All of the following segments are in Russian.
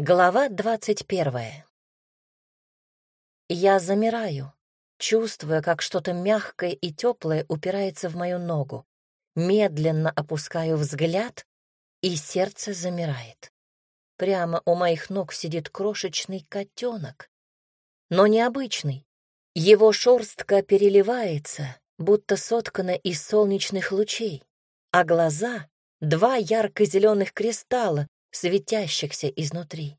Глава двадцать первая. Я замираю, чувствуя, как что-то мягкое и теплое упирается в мою ногу. Медленно опускаю взгляд, и сердце замирает. Прямо у моих ног сидит крошечный котенок, но необычный. Его шерстка переливается, будто соткана из солнечных лучей, а глаза — два ярко-зеленых кристалла, светящихся изнутри.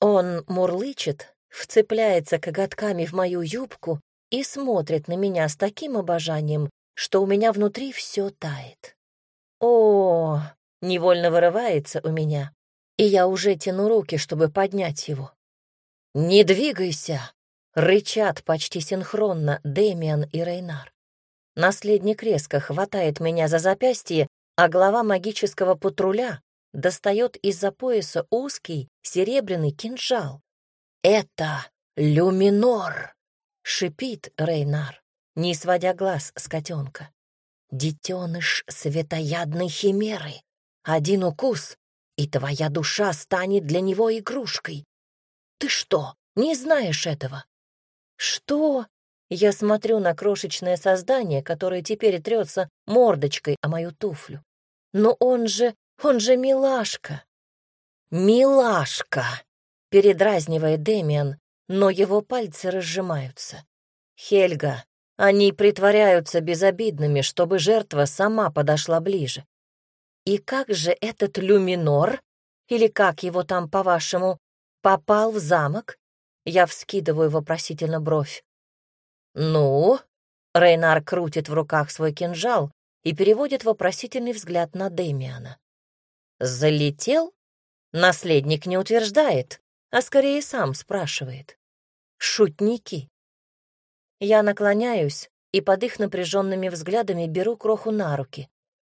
Он мурлычет, вцепляется коготками в мою юбку и смотрит на меня с таким обожанием, что у меня внутри все тает. О, невольно вырывается у меня, и я уже тяну руки, чтобы поднять его. «Не двигайся!» — рычат почти синхронно Дэмиан и Рейнар. Наследник резко хватает меня за запястье, а глава магического патруля достает из-за пояса узкий серебряный кинжал. «Это люминор!» — шипит Рейнар, не сводя глаз с котенка. «Детеныш светоядной химеры. Один укус, и твоя душа станет для него игрушкой. Ты что, не знаешь этого?» «Что?» Я смотрю на крошечное создание, которое теперь трется мордочкой о мою туфлю. «Но он же он же милашка. Милашка, передразнивает Дэмиан, но его пальцы разжимаются. Хельга, они притворяются безобидными, чтобы жертва сама подошла ближе. И как же этот люминор, или как его там, по-вашему, попал в замок? Я вскидываю вопросительно бровь. «Ну?» — Рейнар крутит в руках свой кинжал и переводит вопросительный взгляд на Дэмиана. Залетел? Наследник не утверждает, а скорее сам спрашивает. Шутники. Я наклоняюсь и под их напряженными взглядами беру кроху на руки.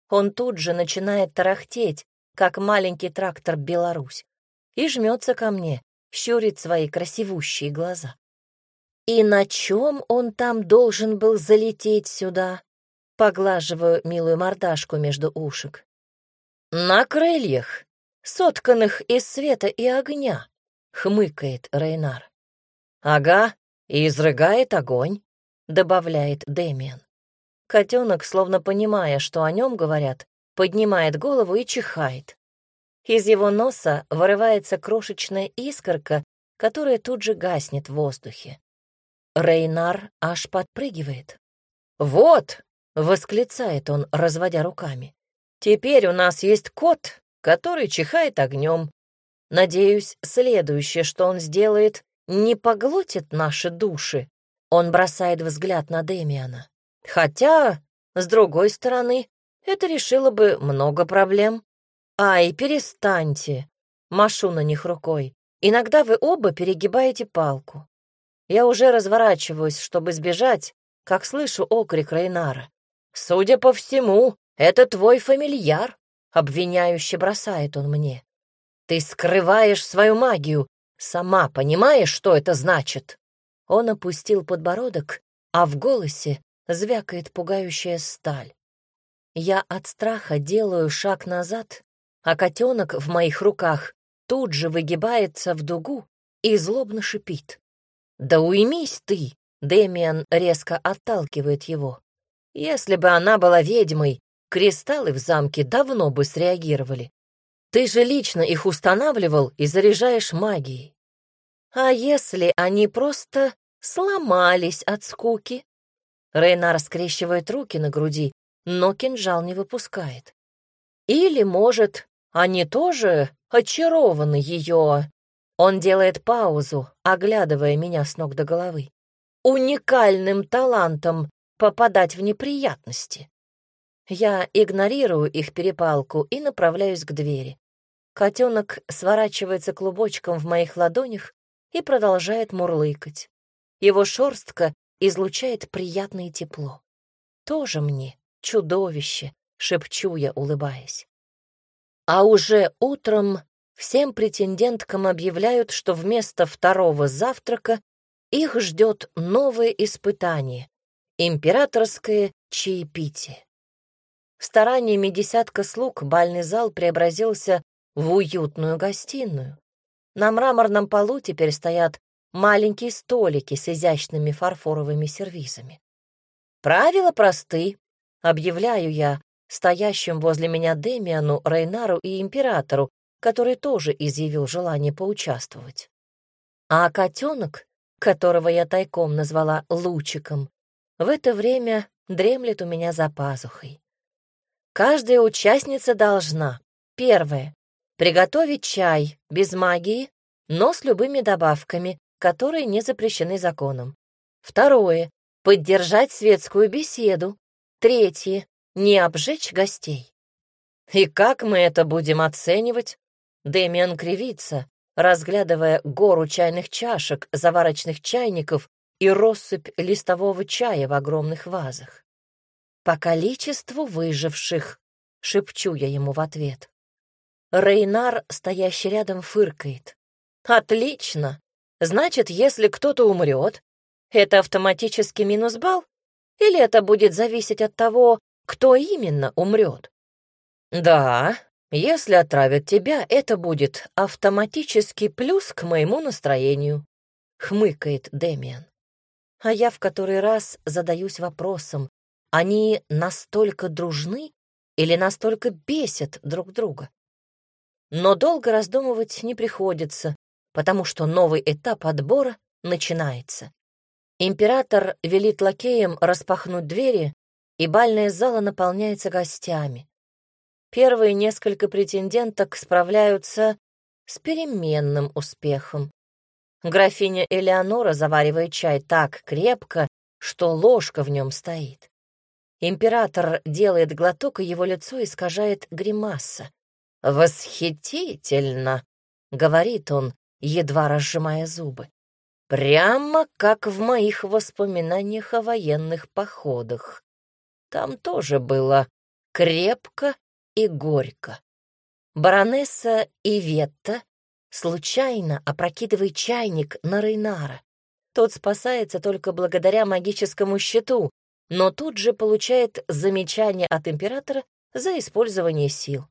Он тут же начинает тарахтеть, как маленький трактор «Беларусь», и жмется ко мне, щурит свои красивущие глаза. И на чем он там должен был залететь сюда? Поглаживаю милую мордашку между ушек. «На крыльях, сотканных из света и огня», — хмыкает Рейнар. «Ага, и изрыгает огонь», — добавляет Дэмиан. Котенок, словно понимая, что о нем говорят, поднимает голову и чихает. Из его носа вырывается крошечная искорка, которая тут же гаснет в воздухе. Рейнар аж подпрыгивает. «Вот!» — восклицает он, разводя руками. Теперь у нас есть кот, который чихает огнем. Надеюсь, следующее, что он сделает, не поглотит наши души. Он бросает взгляд на Демиана. Хотя, с другой стороны, это решило бы много проблем. Ай, перестаньте. Машу на них рукой. Иногда вы оба перегибаете палку. Я уже разворачиваюсь, чтобы сбежать, как слышу окрик Рейнара. Судя по всему, «Это твой фамильяр», — обвиняюще бросает он мне. «Ты скрываешь свою магию. Сама понимаешь, что это значит?» Он опустил подбородок, а в голосе звякает пугающая сталь. Я от страха делаю шаг назад, а котенок в моих руках тут же выгибается в дугу и злобно шипит. «Да уймись ты!» — Дэмиан резко отталкивает его. «Если бы она была ведьмой, Кристаллы в замке давно бы среагировали. Ты же лично их устанавливал и заряжаешь магией. А если они просто сломались от скуки? Рейнар скрещивает руки на груди, но кинжал не выпускает. Или, может, они тоже очарованы ее. Он делает паузу, оглядывая меня с ног до головы. Уникальным талантом попадать в неприятности. Я игнорирую их перепалку и направляюсь к двери. Котенок сворачивается клубочком в моих ладонях и продолжает мурлыкать. Его шерстка излучает приятное тепло. Тоже мне чудовище, шепчу я, улыбаясь. А уже утром всем претенденткам объявляют, что вместо второго завтрака их ждет новое испытание — императорское чаепитие. Стараниями десятка слуг бальный зал преобразился в уютную гостиную. На мраморном полу теперь стоят маленькие столики с изящными фарфоровыми сервизами. Правила просты, объявляю я стоящим возле меня Демиану, Рейнару и Императору, который тоже изъявил желание поучаствовать. А котенок, которого я тайком назвала Лучиком, в это время дремлет у меня за пазухой. Каждая участница должна, первое, приготовить чай без магии, но с любыми добавками, которые не запрещены законом. Второе, поддержать светскую беседу. Третье, не обжечь гостей. И как мы это будем оценивать? Дэмиан кривится, разглядывая гору чайных чашек, заварочных чайников и россыпь листового чая в огромных вазах. «По количеству выживших», — шепчу я ему в ответ. Рейнар, стоящий рядом, фыркает. «Отлично! Значит, если кто-то умрет, это автоматически минус балл? Или это будет зависеть от того, кто именно умрет?» «Да, если отравят тебя, это будет автоматический плюс к моему настроению», — хмыкает Дэмиан. А я в который раз задаюсь вопросом, они настолько дружны или настолько бесят друг друга? Но долго раздумывать не приходится, потому что новый этап отбора начинается. Император велит лакеям распахнуть двери, и бальная зала наполняется гостями. Первые несколько претенденток справляются с переменным успехом. Графиня Элеонора заваривает чай так крепко, что ложка в нем стоит. Император делает глоток, и его лицо искажает гримаса. «Восхитительно!» — говорит он, едва разжимая зубы. «Прямо как в моих воспоминаниях о военных походах. Там тоже было крепко и горько. Баронесса Иветта случайно опрокидывает чайник на Рейнара. Тот спасается только благодаря магическому щиту, но тут же получает замечание от императора за использование сил.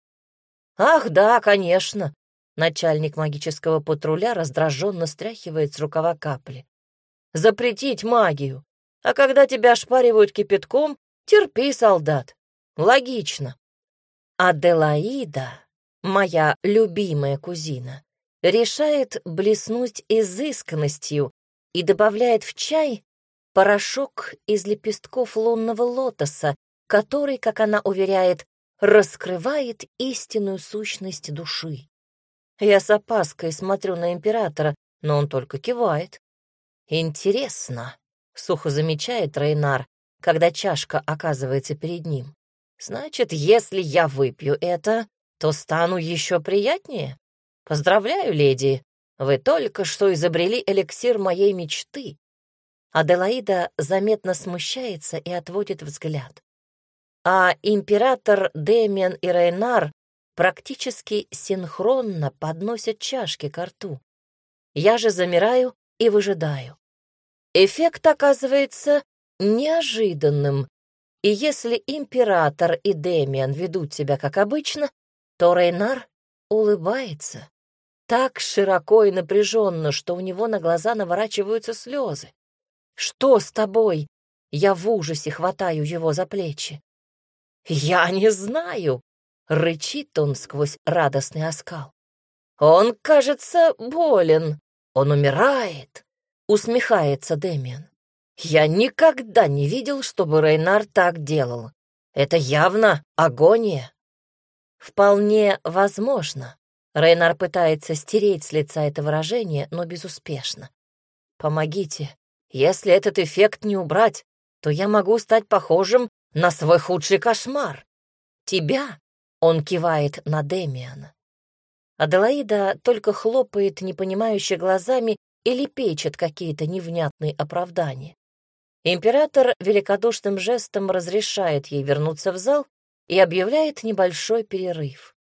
«Ах, да, конечно!» Начальник магического патруля раздраженно стряхивает с рукава капли. «Запретить магию! А когда тебя шпаривают кипятком, терпи, солдат! Логично!» Аделаида, моя любимая кузина, решает блеснуть изысканностью и добавляет в чай порошок из лепестков лунного лотоса, который, как она уверяет, раскрывает истинную сущность души. Я с опаской смотрю на императора, но он только кивает. «Интересно», — сухо замечает Рейнар, когда чашка оказывается перед ним. «Значит, если я выпью это, то стану еще приятнее?» Поздравляю, леди, вы только что изобрели эликсир моей мечты. Аделаида заметно смущается и отводит взгляд. А император Демиан и Рейнар практически синхронно подносят чашки к рту. Я же замираю и выжидаю. Эффект оказывается неожиданным, и если император и Демиан ведут себя как обычно, то Рейнар улыбается так широко и напряженно, что у него на глаза наворачиваются слезы. «Что с тобой?» Я в ужасе хватаю его за плечи. «Я не знаю», — рычит он сквозь радостный оскал. «Он, кажется, болен. Он умирает», — усмехается Дэмиан. «Я никогда не видел, чтобы Рейнар так делал. Это явно агония». «Вполне возможно», Рейнар пытается стереть с лица это выражение, но безуспешно. «Помогите. Если этот эффект не убрать, то я могу стать похожим на свой худший кошмар. Тебя!» — он кивает на Демиана. Аделаида только хлопает непонимающе глазами или печет какие-то невнятные оправдания. Император великодушным жестом разрешает ей вернуться в зал и объявляет небольшой перерыв.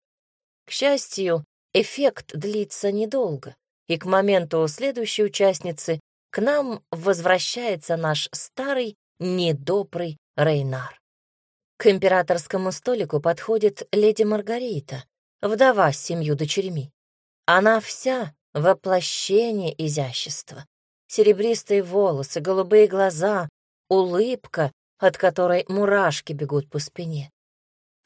К счастью, Эффект длится недолго, и к моменту следующей участницы к нам возвращается наш старый, недобрый Рейнар. К императорскому столику подходит леди Маргарита, вдова с семью дочерьми. Она вся Воплощение изящества. Серебристые волосы, голубые глаза, улыбка, от которой мурашки бегут по спине.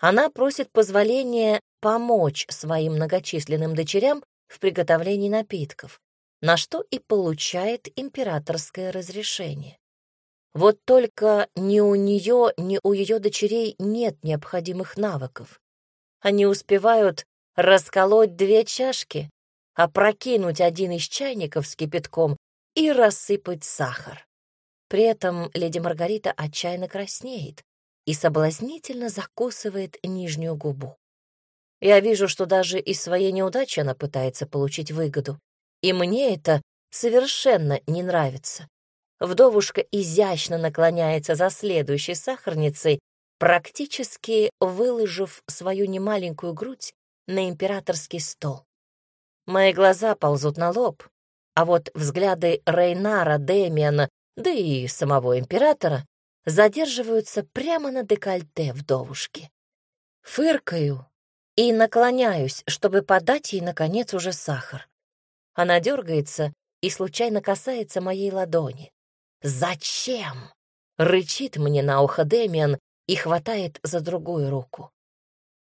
Она просит позволения помочь своим многочисленным дочерям в приготовлении напитков, на что и получает императорское разрешение. Вот только ни у нее, ни у ее дочерей нет необходимых навыков. Они успевают расколоть две чашки, опрокинуть один из чайников с кипятком и рассыпать сахар. При этом леди Маргарита отчаянно краснеет и соблазнительно закусывает нижнюю губу. Я вижу, что даже из своей неудачи она пытается получить выгоду, и мне это совершенно не нравится. Вдовушка изящно наклоняется за следующей сахарницей, практически выложив свою немаленькую грудь на императорский стол. Мои глаза ползут на лоб, а вот взгляды Рейнара, Дэмиана да и самого императора, задерживаются прямо на декольте вдовушки. Фыркаю и наклоняюсь, чтобы подать ей, наконец, уже сахар. Она дергается и случайно касается моей ладони. «Зачем?» — рычит мне на ухо Дэмиан и хватает за другую руку.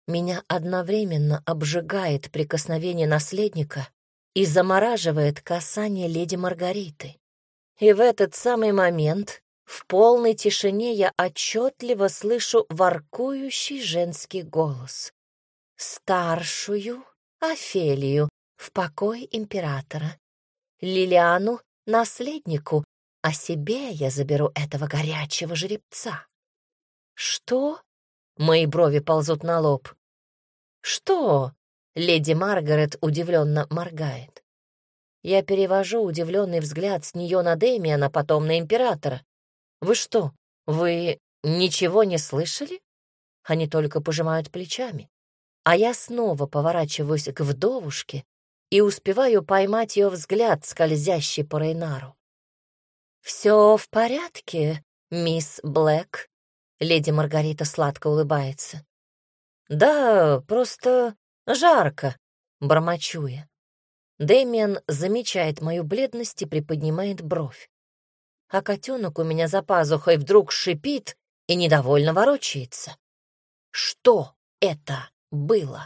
Меня одновременно обжигает прикосновение наследника и замораживает касание леди Маргариты. И в этот самый момент в полной тишине я отчетливо слышу воркующий женский голос. Старшую Офелию в покой императора. Лилиану — наследнику, а себе я заберу этого горячего жеребца. Что? Мои брови ползут на лоб. Что? Леди Маргарет удивленно моргает. Я перевожу удивленный взгляд с нее на Дэмиана, потом на императора. «Вы что, вы ничего не слышали?» Они только пожимают плечами. А я снова поворачиваюсь к вдовушке и успеваю поймать ее взгляд, скользящий по Рейнару. «Все в порядке, мисс Блэк?» Леди Маргарита сладко улыбается. «Да, просто жарко», — бормочу я. Дэмиан замечает мою бледность и приподнимает бровь. А котенок у меня за пазухой вдруг шипит и недовольно ворочается. Что это было?